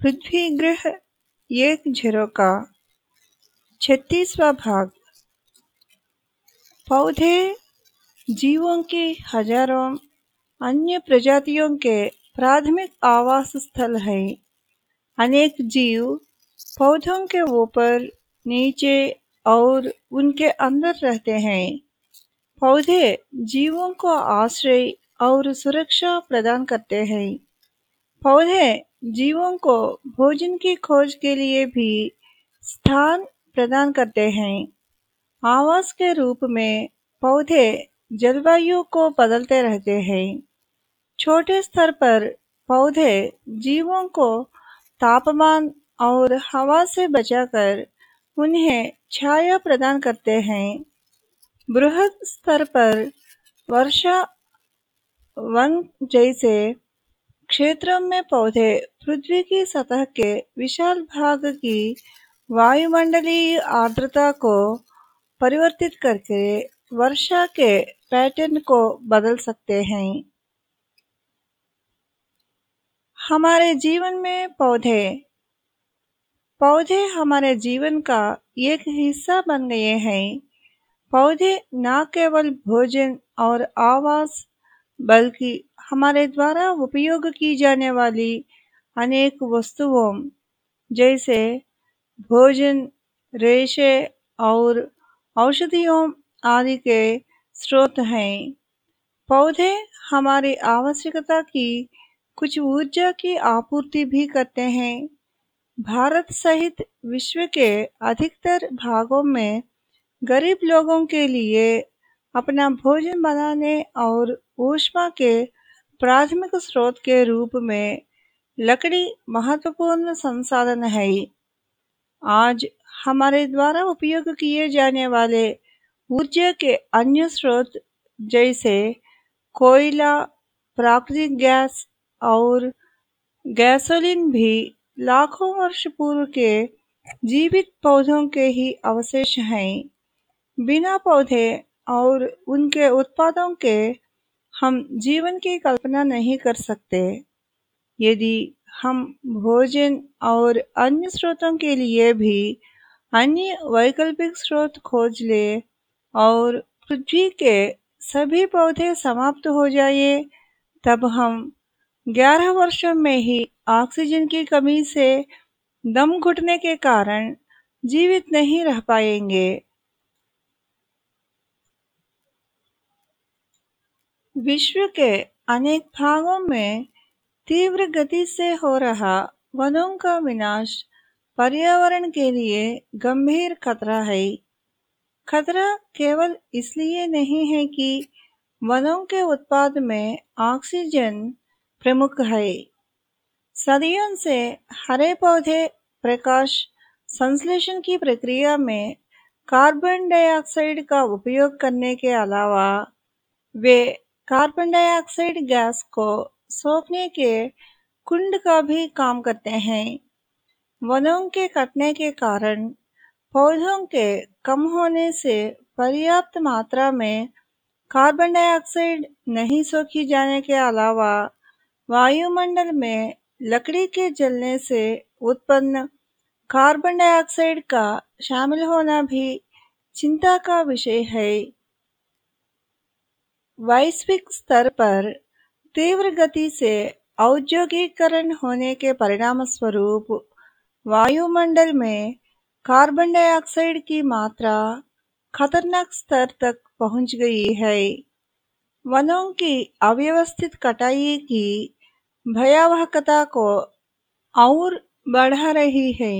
पृथ्वी ग्रह एक झरोका छत्तीसवा भाग। पौधे जीवों के हज़ारों अन्य प्रजातियों के प्राथमिक आवास स्थल है। अनेक जीव पौधों के ऊपर, नीचे और उनके अंदर रहते हैं। पौधे जीवों को आश्रय और सुरक्षा प्रदान करते हैं। पौधे जीवों को भोजन की खोज के लिए भी स्थान प्रदान करते हैं। आवास के रूप में पौधे जलवायु को बदलते रहते हैं। छोटे स्तर पर पौधे जीवों को तापमान और हवा से बचाकर उन्हें छाया प्रदान करते हैं। बृहद स्तर पर वर्षा वन जैसे क्षेत्रों में पौधे पृथ्वी की सतह के विशाल भाग की वायुमंडलीय आर्द्रता को परिवर्तित करके वर्षा के पैटर्न को बदल सकते हैं। हमारे जीवन में पौधे। पौधे हमारे जीवन का एक हिस्सा बन गए हैं। पौधे न केवल भोजन और आवास, बल्कि हमारे द्वारा उपयोग की जाने वाली अनेक वस्तुओं, जैसे भोजन, रेशे और औषधियों आदि के स्रोत हैं। पौधे हमारी आवश्यकता की कुछ ऊर्जा की आपूर्ति भी करते हैं। भारत सहित विश्व के अधिकतर भागों में गरीब लोगों के लिए अपना भोजन बनाने और ऊष्मा के प्राथमिक स्रोत के रूप में लकड़ी महत्वपूर्ण संसाधन है। आज हमारे द्वारा उपयोग किए जाने वाले ऊर्जा के अन्य स्रोत जैसे कोयला, प्राकृतिक गैस और गैसोलीन भी लाखों वर्ष पूर्व के जीवित पौधों के ही अवशेष हैं। बिना पौधे और उनके उत्पादों के हम जीवन की कल्पना नहीं कर सकते। यदि हम भोजन और अन्य स्रोतों के लिए भी अन्य वैकल्पिक स्रोत खोज ले और पृथ्वी के सभी पौधे समाप्त हो जाए, तब हम 11 वर्षों में ही ऑक्सीजन की कमी से दम घुटने के कारण जीवित नहीं रह पाएँगे। विश्व के अनेक भागों में तीव्र गति से हो रहा वनों का विनाश पर्यावरण के लिए गंभीर खतरा है। खतरा केवल इसलिए नहीं है कि वनों के उत्पाद में ऑक्सीजन प्रमुख है। सदियों से हरे पौधे प्रकाश संश्लेषण की प्रक्रिया में कार्बन डाइऑक्साइड का उपयोग करने के अलावा वे कार्बन डाइऑक्साइड गैस को सोखने के कुंड का भी काम करते हैं। वनों के कटने के कारण पौधों के कम होने से पर्याप्त मात्रा में कार्बन डाइऑक्साइड नहीं सोखी जाने के अलावा वायुमंडल में लकड़ी के जलने से उत्पन्न कार्बन डाइऑक्साइड का शामिल होना भी चिंता का विषय है। वैश्विक स्तर पर तीव्र गति से औद्योगिकरण होने के परिणाम स्वरूप वायुमंडल में कार्बन डाइऑक्साइड की मात्रा खतरनाक स्तर तक पहुँच गई है। वनों की अव्यवस्थित कटाई की भयावहता को और बढ़ा रही है।